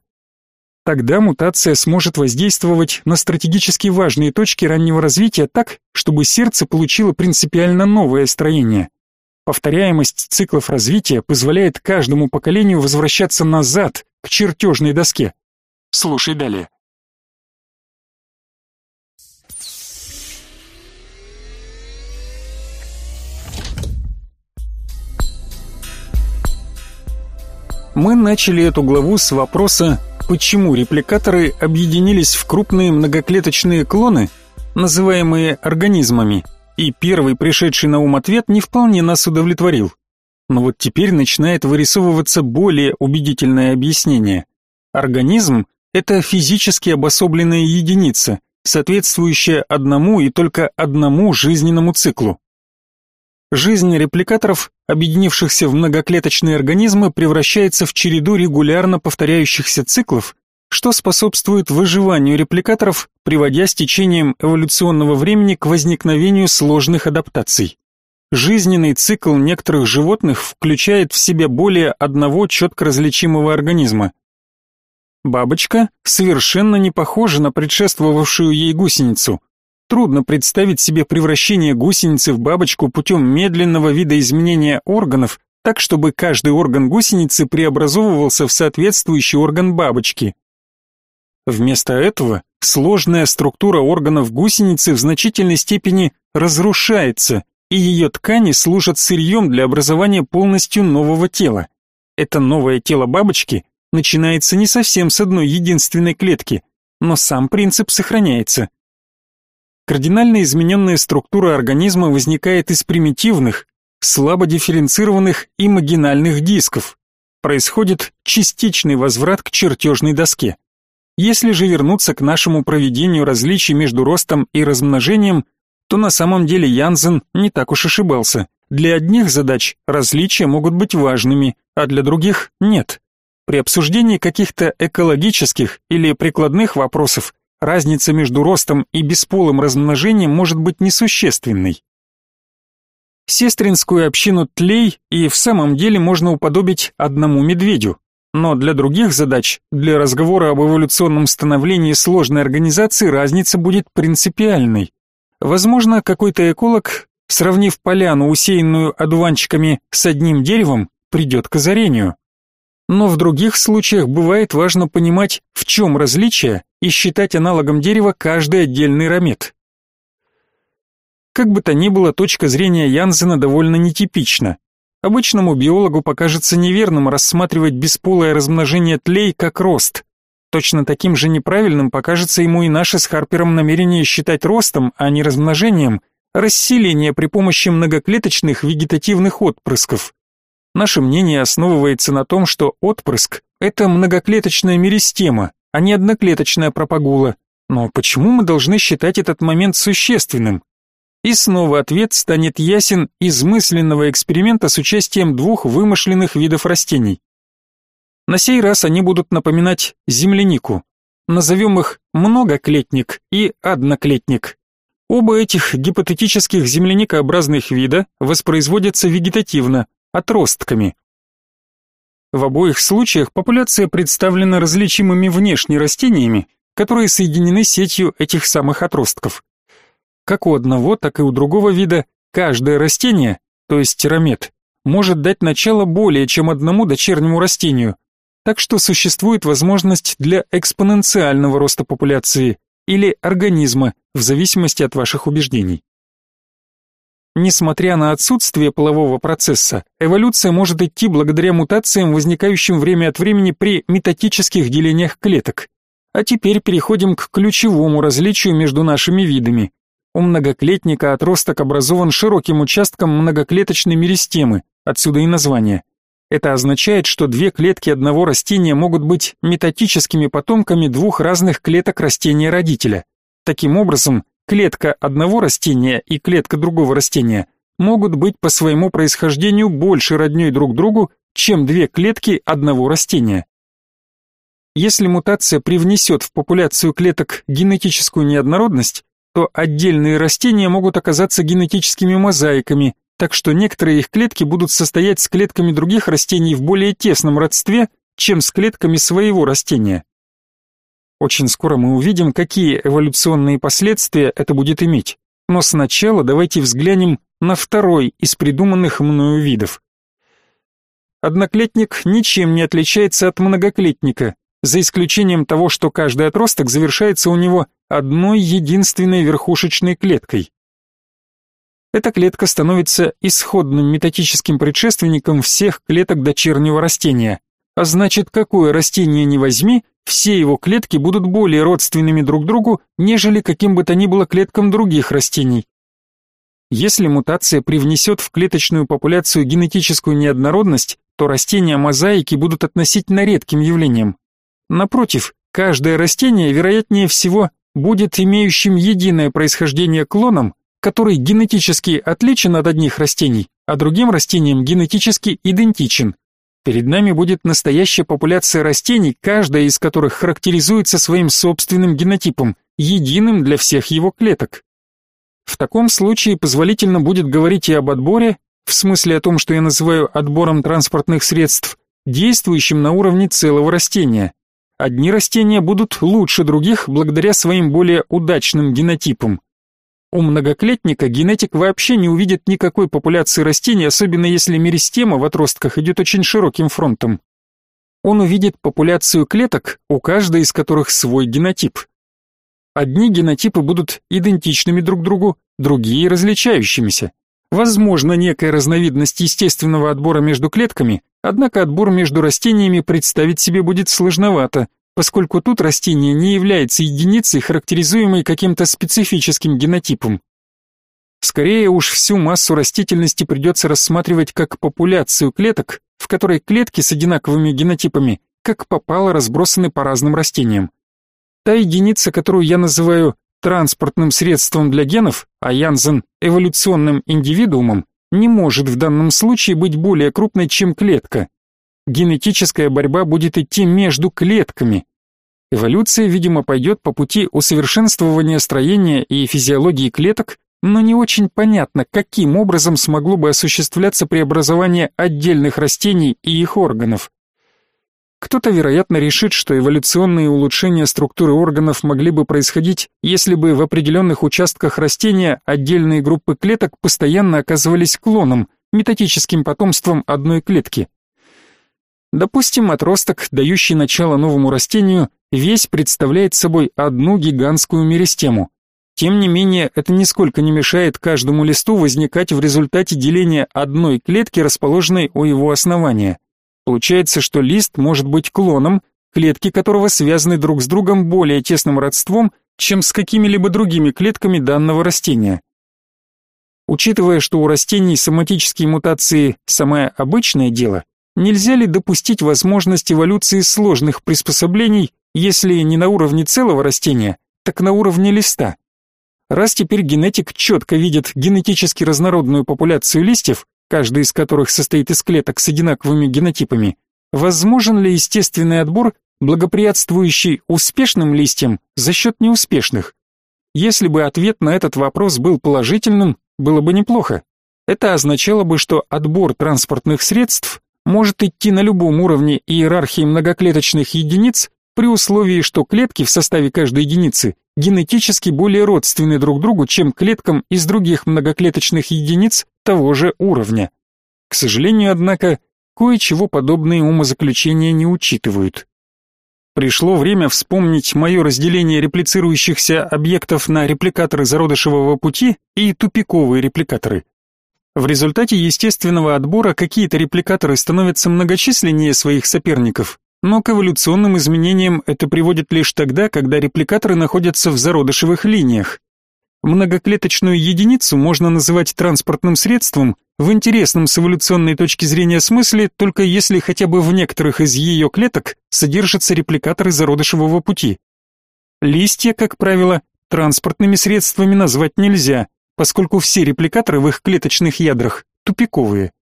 S1: Тогда мутация сможет воздействовать на стратегически важные точки раннего развития так, чтобы сердце получило принципиально новое строение. Повторяемость циклов развития позволяет каждому поколению возвращаться назад, к чертежной доске. Слушай далее. Мы начали эту главу с вопроса почему репликаторы объединились в крупные многоклеточные клоны, называемые организмами, и первый пришедший на ум ответ не вполне нас удовлетворил. Но вот теперь начинает вырисовываться более убедительное объяснение. Организм – это физически обособленная единица, соответствующая одному и только одному жизненному циклу. Жизнь репликаторов, объединившихся в многоклеточные организмы, превращается в череду регулярно повторяющихся циклов, что способствует выживанию репликаторов, приводя с течением эволюционного времени к возникновению сложных адаптаций. Жизненный цикл некоторых животных включает в себя более одного четко различимого организма. Бабочка совершенно не похожа на предшествовавшую ей гусеницу – Трудно представить себе превращение гусеницы в бабочку путем медленного видоизменения органов, так чтобы каждый орган гусеницы преобразовывался в соответствующий орган бабочки. Вместо этого сложная структура органов гусеницы в значительной степени разрушается, и ее ткани служат сырьем для образования полностью нового тела. Это новое тело бабочки начинается не совсем с одной единственной клетки, но сам принцип сохраняется. Кардинально измененная структура организма возникает из примитивных, слабо дифференцированных имагинальных дисков. Происходит частичный возврат к чертежной доске. Если же вернуться к нашему проведению различий между ростом и размножением, то на самом деле Янзен не так уж ошибался. Для одних задач различия могут быть важными, а для других нет. При обсуждении каких-то экологических или прикладных вопросов разница между ростом и бесполым размножением может быть несущественной. Сестринскую общину тлей и в самом деле можно уподобить одному медведю, но для других задач, для разговора об эволюционном становлении сложной организации разница будет принципиальной. Возможно, какой-то эколог, сравнив поляну, усеянную одуванчиками, с одним деревом, придет к озарению но в других случаях бывает важно понимать, в чем различие, и считать аналогом дерева каждый отдельный рамет. Как бы то ни было, точка зрения Янзена довольно нетипична. Обычному биологу покажется неверным рассматривать бесполое размножение тлей как рост. Точно таким же неправильным покажется ему и наше с Харпером намерение считать ростом, а не размножением, расселение при помощи многоклеточных вегетативных отпрысков. Наше мнение основывается на том, что отпрыск – это многоклеточная меристема, а не одноклеточная пропагула. Но почему мы должны считать этот момент существенным? И снова ответ станет ясен из мысленного эксперимента с участием двух вымышленных видов растений. На сей раз они будут напоминать землянику. Назовем их многоклетник и одноклетник. Оба этих гипотетических земляникообразных вида воспроизводятся вегетативно, отростками. В обоих случаях популяция представлена различимыми внешне растениями, которые соединены сетью этих самых отростков. Как у одного, так и у другого вида каждое растение, то есть тирамет, может дать начало более чем одному дочернему растению, так что существует возможность для экспоненциального роста популяции или организма, в зависимости от ваших убеждений. Несмотря на отсутствие полового процесса, эволюция может идти благодаря мутациям, возникающим время от времени при метатических делениях клеток. А теперь переходим к ключевому различию между нашими видами. У многоклетника отросток образован широким участком многоклеточной меристемы, отсюда и название. Это означает, что две клетки одного растения могут быть метатическими потомками двух разных клеток растения-родителя. Таким образом, клетка одного растения и клетка другого растения могут быть по своему происхождению больше роднёй друг другу, чем две клетки одного растения. Если мутация привнесет в популяцию клеток генетическую неоднородность, то отдельные растения могут оказаться генетическими мозаиками, так что некоторые их клетки будут состоять с клетками других растений в более тесном родстве, чем с клетками своего растения. Очень скоро мы увидим, какие эволюционные последствия это будет иметь. Но сначала давайте взглянем на второй из придуманных мною видов. Одноклетник ничем не отличается от многоклетника, за исключением того, что каждый отросток завершается у него одной единственной верхушечной клеткой. Эта клетка становится исходным метатическим предшественником всех клеток дочернего растения. А значит, какое растение ни возьми, все его клетки будут более родственными друг другу, нежели каким бы то ни было клеткам других растений. Если мутация привнесет в клеточную популяцию генетическую неоднородность, то растения мозаики будут относительно редким явлением. Напротив, каждое растение, вероятнее всего, будет имеющим единое происхождение клоном, который генетически отличен от одних растений, а другим растениям генетически идентичен. Перед нами будет настоящая популяция растений, каждая из которых характеризуется своим собственным генотипом, единым для всех его клеток. В таком случае позволительно будет говорить и об отборе, в смысле о том, что я называю отбором транспортных средств, действующим на уровне целого растения. Одни растения будут лучше других благодаря своим более удачным генотипам. У многоклетника генетик вообще не увидит никакой популяции растений, особенно если меристема в отростках идет очень широким фронтом. Он увидит популяцию клеток, у каждой из которых свой генотип. Одни генотипы будут идентичными друг другу, другие различающимися. Возможно, некая разновидность естественного отбора между клетками, однако отбор между растениями представить себе будет сложновато, поскольку тут растение не является единицей, характеризуемой каким-то специфическим генотипом. Скорее уж всю массу растительности придется рассматривать как популяцию клеток, в которой клетки с одинаковыми генотипами как попало разбросаны по разным растениям. Та единица, которую я называю транспортным средством для генов, а Янзен эволюционным индивидуумом, не может в данном случае быть более крупной, чем клетка, генетическая борьба будет идти между клетками. Эволюция, видимо, пойдет по пути усовершенствования строения и физиологии клеток, но не очень понятно, каким образом смогло бы осуществляться преобразование отдельных растений и их органов. Кто-то, вероятно, решит, что эволюционные улучшения структуры органов могли бы происходить, если бы в определенных участках растения отдельные группы клеток постоянно оказывались клоном, метатическим потомством одной клетки. Допустим, отросток, дающий начало новому растению, весь представляет собой одну гигантскую меристему. Тем не менее, это нисколько не мешает каждому листу возникать в результате деления одной клетки, расположенной у его основания. Получается, что лист может быть клоном, клетки которого связаны друг с другом более тесным родством, чем с какими-либо другими клетками данного растения. Учитывая, что у растений соматические мутации – самое обычное дело, нельзя ли допустить возможность эволюции сложных приспособлений, если не на уровне целого растения, так на уровне листа? Раз теперь генетик четко видит генетически разнородную популяцию листьев, каждый из которых состоит из клеток с одинаковыми генотипами, возможен ли естественный отбор, благоприятствующий успешным листьям за счет неуспешных? Если бы ответ на этот вопрос был положительным, было бы неплохо. Это означало бы, что отбор транспортных средств может идти на любом уровне иерархии многоклеточных единиц при условии, что клетки в составе каждой единицы генетически более родственны друг другу, чем клеткам из других многоклеточных единиц того же уровня. К сожалению, однако, кое-чего подобные умозаключения не учитывают. Пришло время вспомнить мое разделение реплицирующихся объектов на репликаторы зародышевого пути и тупиковые репликаторы. В результате естественного отбора какие-то репликаторы становятся многочисленнее своих соперников, но к эволюционным изменениям это приводит лишь тогда, когда репликаторы находятся в зародышевых линиях. Многоклеточную единицу можно называть транспортным средством в интересном с эволюционной точки зрения смысле, только если хотя бы в некоторых из ее клеток содержатся репликаторы зародышевого пути. Листья, как правило, транспортными средствами назвать нельзя, поскольку все репликаторы в их клеточных ядрах тупиковые.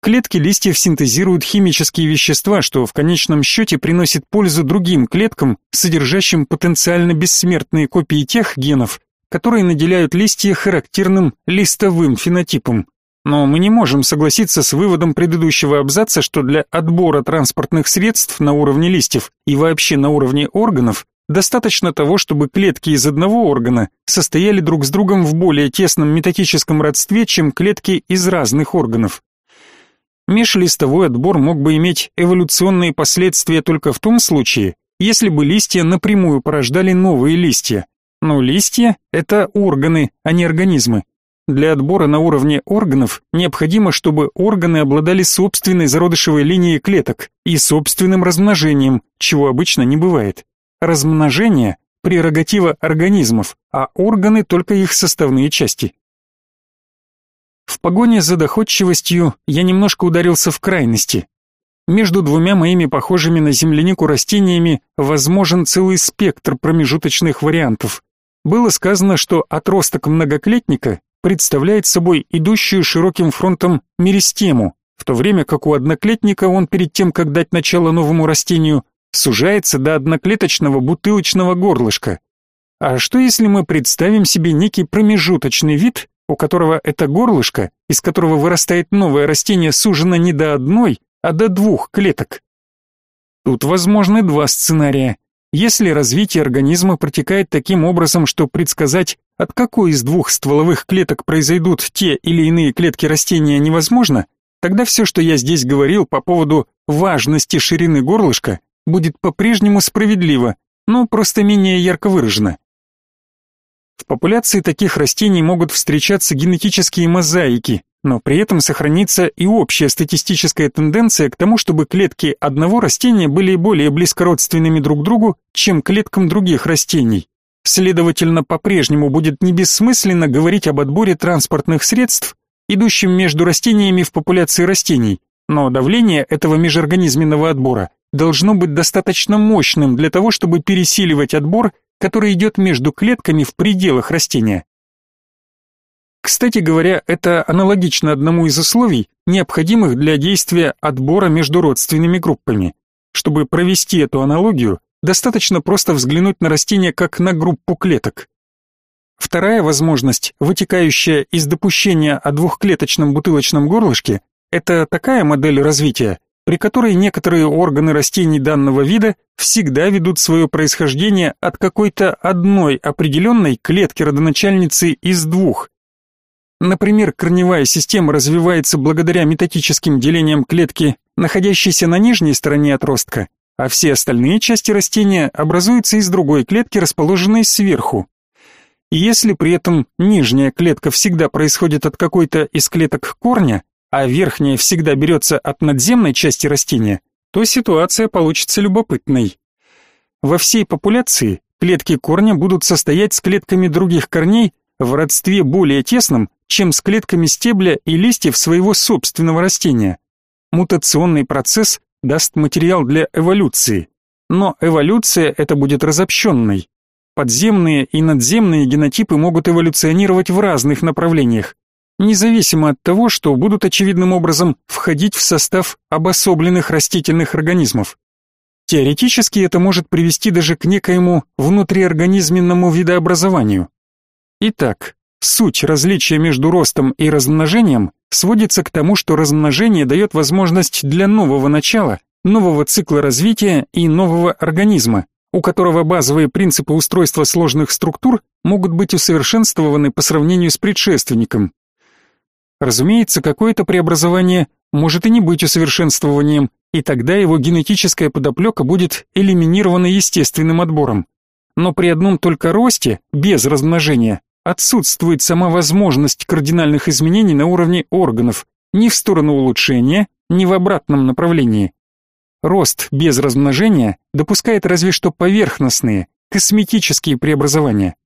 S1: Клетки листьев синтезируют химические вещества, что в конечном счете приносит пользу другим клеткам, содержащим потенциально бессмертные копии тех генов, которые наделяют листья характерным листовым фенотипом. Но мы не можем согласиться с выводом предыдущего абзаца, что для отбора транспортных средств на уровне листьев и вообще на уровне органов достаточно того, чтобы клетки из одного органа состояли друг с другом в более тесном метатическом родстве, чем клетки из разных органов. Межлистовой отбор мог бы иметь эволюционные последствия только в том случае, если бы листья напрямую порождали новые листья. Но листья – это органы, а не организмы. Для отбора на уровне органов необходимо, чтобы органы обладали собственной зародышевой линией клеток и собственным размножением, чего обычно не бывает. Размножение – прерогатива организмов, а органы – только их составные части. В погоне за доходчивостью я немножко ударился в крайности. Между двумя моими похожими на землянику растениями возможен целый спектр промежуточных вариантов. Было сказано, что отросток многоклетника представляет собой идущую широким фронтом меристему, в то время как у одноклетника он перед тем, как дать начало новому растению, сужается до одноклеточного бутылочного горлышка. А что если мы представим себе некий промежуточный вид, у которого это горлышко, из которого вырастает новое растение, сужено не до одной, а до двух клеток. Тут возможны два сценария. Если развитие организма протекает таким образом, что предсказать, от какой из двух стволовых клеток произойдут те или иные клетки растения невозможно, тогда все, что я здесь говорил по поводу важности ширины горлышка, будет по-прежнему справедливо, но просто менее ярко выражено. В популяции таких растений могут встречаться генетические мозаики, но при этом сохранится и общая статистическая тенденция к тому, чтобы клетки одного растения были более близкородственными друг другу, чем клеткам других растений. Следовательно, по-прежнему будет не бессмысленно говорить об отборе транспортных средств, идущем между растениями в популяции растений, но давление этого межорганизменного отбора должно быть достаточно мощным для того, чтобы пересиливать отбор который идет между клетками в пределах растения. Кстати говоря, это аналогично одному из условий, необходимых для действия отбора между родственными группами. Чтобы провести эту аналогию, достаточно просто взглянуть на растение как на группу клеток. Вторая возможность, вытекающая из допущения о двухклеточном бутылочном горлышке, это такая модель развития, при которой некоторые органы растений данного вида всегда ведут свое происхождение от какой-то одной определенной клетки родоначальницы из двух. Например, корневая система развивается благодаря метатическим делениям клетки, находящейся на нижней стороне отростка, а все остальные части растения образуются из другой клетки, расположенной сверху. Если при этом нижняя клетка всегда происходит от какой-то из клеток корня, а верхняя всегда берется от надземной части растения, то ситуация получится любопытной. Во всей популяции клетки корня будут состоять с клетками других корней в родстве более тесном, чем с клетками стебля и листьев своего собственного растения. Мутационный процесс даст материал для эволюции. Но эволюция это будет разобщенной. Подземные и надземные генотипы могут эволюционировать в разных направлениях, независимо от того, что будут очевидным образом входить в состав обособленных растительных организмов. Теоретически это может привести даже к некоему внутриорганизменному видообразованию. Итак, суть различия между ростом и размножением сводится к тому, что размножение дает возможность для нового начала, нового цикла развития и нового организма, у которого базовые принципы устройства сложных структур могут быть усовершенствованы по сравнению с предшественником. Разумеется, какое-то преобразование может и не быть усовершенствованием, и тогда его генетическая подоплека будет элиминирована естественным отбором. Но при одном только росте, без размножения, отсутствует сама возможность кардинальных изменений на уровне органов, ни в сторону улучшения, ни в обратном направлении. Рост без размножения допускает разве что поверхностные, косметические преобразования.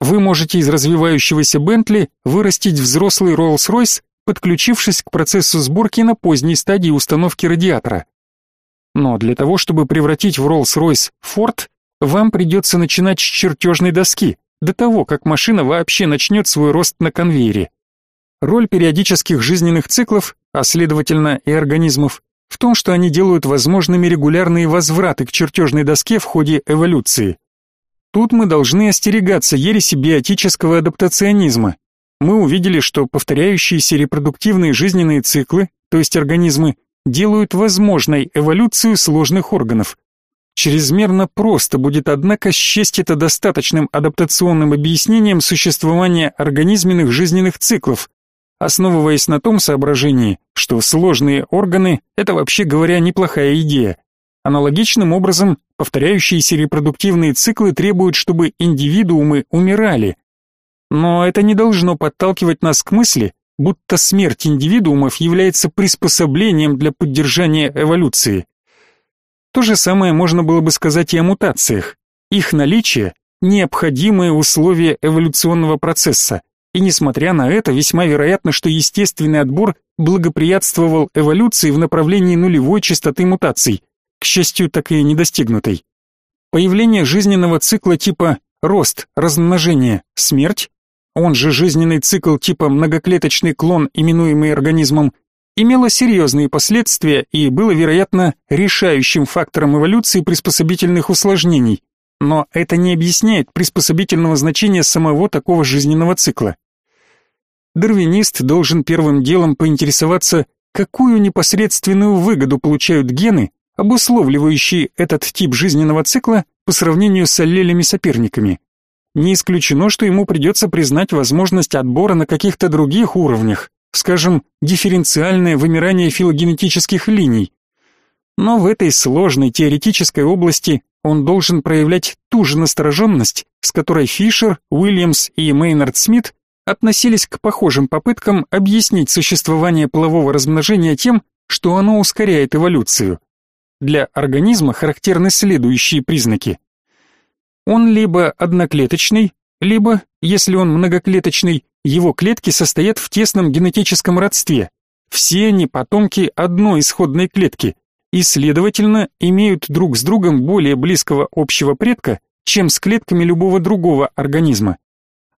S1: Вы можете из развивающегося Бентли вырастить взрослый Rolls-Royce подключившись к процессу сборки на поздней стадии установки радиатора. Но для того, чтобы превратить в Rolls-Royce Ford, вам придется начинать с чертежной доски, до того, как машина вообще начнет свой рост на конвейере. Роль периодических жизненных циклов, а следовательно и организмов, в том, что они делают возможными регулярные возвраты к чертежной доске в ходе эволюции. Тут мы должны остерегаться ереси биотического адаптационизма, мы увидели, что повторяющиеся репродуктивные жизненные циклы, то есть организмы, делают возможной эволюцию сложных органов. Чрезмерно просто будет, однако, счесть это достаточным адаптационным объяснением существования организменных жизненных циклов, основываясь на том соображении, что сложные органы – это, вообще говоря, неплохая идея. Аналогичным образом, повторяющиеся репродуктивные циклы требуют, чтобы индивидуумы умирали, но это не должно подталкивать нас к мысли, будто смерть индивидуумов является приспособлением для поддержания эволюции. То же самое можно было бы сказать и о мутациях. Их наличие – необходимые условия эволюционного процесса, и несмотря на это, весьма вероятно, что естественный отбор благоприятствовал эволюции в направлении нулевой частоты мутаций, к счастью, так и не достигнутой. Появление жизненного цикла типа рост, размножение, смерть он же жизненный цикл типа многоклеточный клон, именуемый организмом, имело серьезные последствия и было, вероятно, решающим фактором эволюции приспособительных усложнений. Но это не объясняет приспособительного значения самого такого жизненного цикла. Дарвинист должен первым делом поинтересоваться, какую непосредственную выгоду получают гены, обусловливающие этот тип жизненного цикла по сравнению с аллелями-соперниками. Не исключено, что ему придется признать возможность отбора на каких-то других уровнях, скажем, дифференциальное вымирание филогенетических линий. Но в этой сложной теоретической области он должен проявлять ту же настороженность, с которой Фишер, Уильямс и Мейнард Смит относились к похожим попыткам объяснить существование полового размножения тем, что оно ускоряет эволюцию. Для организма характерны следующие признаки. Он либо одноклеточный, либо, если он многоклеточный, его клетки состоят в тесном генетическом родстве. Все они потомки одной исходной клетки и, следовательно, имеют друг с другом более близкого общего предка, чем с клетками любого другого организма.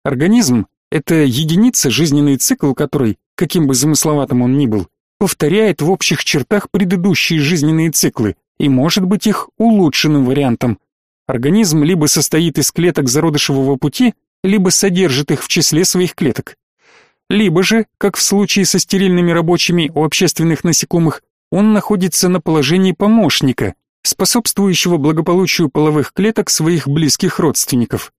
S1: Организм – это единица, жизненный цикл которой, каким бы замысловатым он ни был, повторяет в общих чертах предыдущие жизненные циклы и может быть их улучшенным вариантом, Организм либо состоит из клеток зародышевого пути, либо содержит их в числе своих клеток. Либо же, как в случае со стерильными рабочими у общественных насекомых, он находится на положении помощника, способствующего благополучию половых клеток своих близких родственников.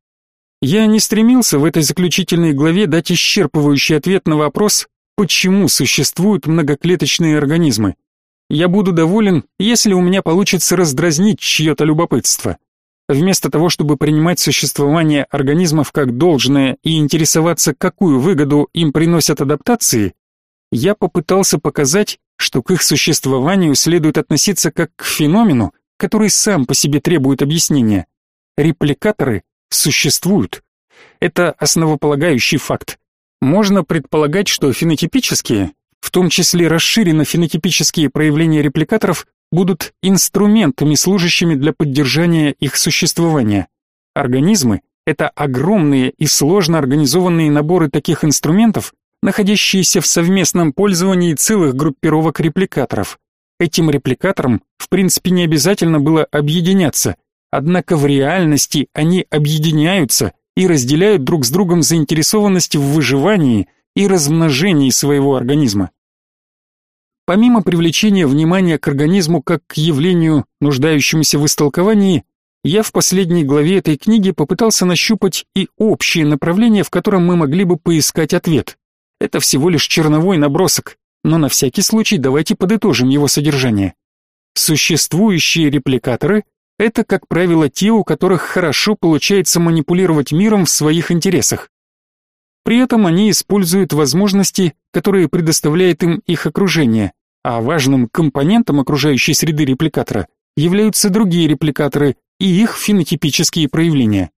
S1: Я не стремился в этой заключительной главе дать исчерпывающий ответ на вопрос, почему существуют многоклеточные организмы. Я буду доволен, если у меня получится раздразнить чье-то любопытство. Вместо того, чтобы принимать существование организмов как должное и интересоваться, какую выгоду им приносят адаптации, я попытался показать, что к их существованию следует относиться как к феномену, который сам по себе требует объяснения. Репликаторы существуют. Это основополагающий факт. Можно предполагать, что фенотипические, в том числе расширенно фенотипические проявления репликаторов, будут инструментами, служащими для поддержания их существования. Организмы — это огромные и сложно организованные наборы таких инструментов, находящиеся в совместном пользовании целых группировок репликаторов. Этим репликаторам, в принципе, не обязательно было объединяться, однако в реальности они объединяются и разделяют друг с другом заинтересованность в выживании и размножении своего организма. Помимо привлечения внимания к организму как к явлению, нуждающемуся в истолковании, я в последней главе этой книги попытался нащупать и общее направление, в котором мы могли бы поискать ответ. Это всего лишь черновой набросок, но на всякий случай давайте подытожим его содержание. Существующие репликаторы — это, как правило, те, у которых хорошо получается манипулировать миром в своих интересах. При этом они используют возможности, которые предоставляет им их окружение, а важным компонентом окружающей среды репликатора являются другие репликаторы и их фенотипические проявления.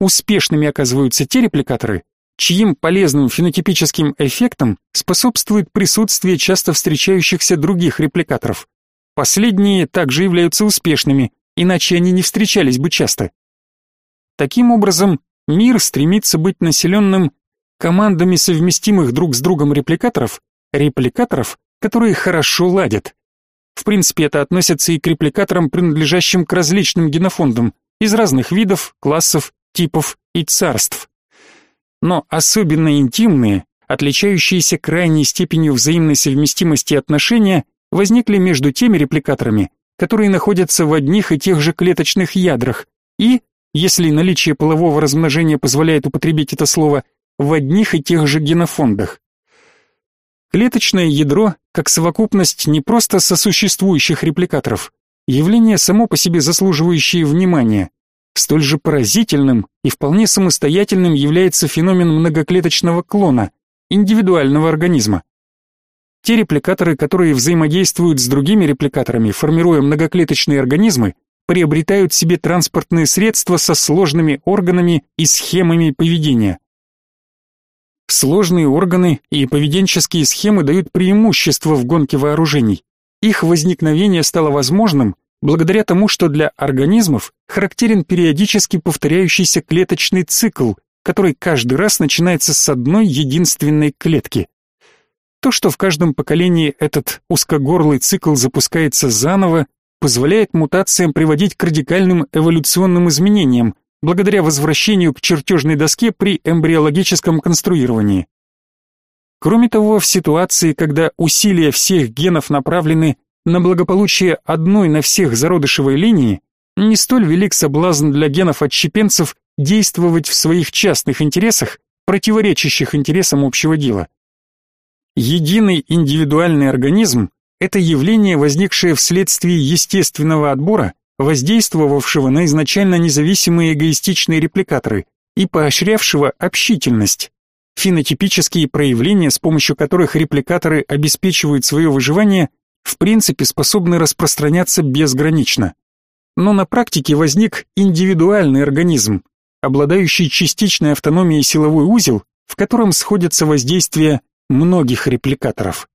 S1: Успешными оказываются те репликаторы, чьим полезным фенотипическим эффектом способствует присутствие часто встречающихся других репликаторов. Последние также являются успешными, иначе они не встречались бы часто. Таким образом, мир стремится быть населенным командами совместимых друг с другом репликаторов, репликаторов, которые хорошо ладят. В принципе, это относится и к репликаторам, принадлежащим к различным генофондам, из разных видов, классов, типов и царств. Но особенно интимные, отличающиеся крайней степенью взаимной совместимости отношения, возникли между теми репликаторами, которые находятся в одних и тех же клеточных ядрах, и, если наличие полового размножения позволяет употребить это слово, в одних и тех же генофондах. Клеточное ядро, как совокупность не просто сосуществующих репликаторов, явление само по себе заслуживающее внимания. Столь же поразительным и вполне самостоятельным является феномен многоклеточного клона, индивидуального организма. Те репликаторы, которые взаимодействуют с другими репликаторами, формируя многоклеточные организмы, приобретают себе транспортные средства со сложными органами и схемами поведения. Сложные органы и поведенческие схемы дают преимущество в гонке вооружений. Их возникновение стало возможным благодаря тому, что для организмов характерен периодически повторяющийся клеточный цикл, который каждый раз начинается с одной единственной клетки. То, что в каждом поколении этот узкогорлый цикл запускается заново, позволяет мутациям приводить к радикальным эволюционным изменениям, благодаря возвращению к чертежной доске при эмбриологическом конструировании. Кроме того, в ситуации, когда усилия всех генов направлены на благополучие одной на всех зародышевой линии, не столь велик соблазн для генов-отщепенцев действовать в своих частных интересах, противоречащих интересам общего дела. Единый индивидуальный организм – это явление, возникшее вследствие естественного отбора, воздействовавшего на изначально независимые эгоистичные репликаторы и поощрявшего общительность. Фенотипические проявления, с помощью которых репликаторы обеспечивают свое выживание, в принципе способны распространяться безгранично. Но на практике возник индивидуальный организм, обладающий частичной автономией силовой узел, в котором сходятся воздействия многих репликаторов.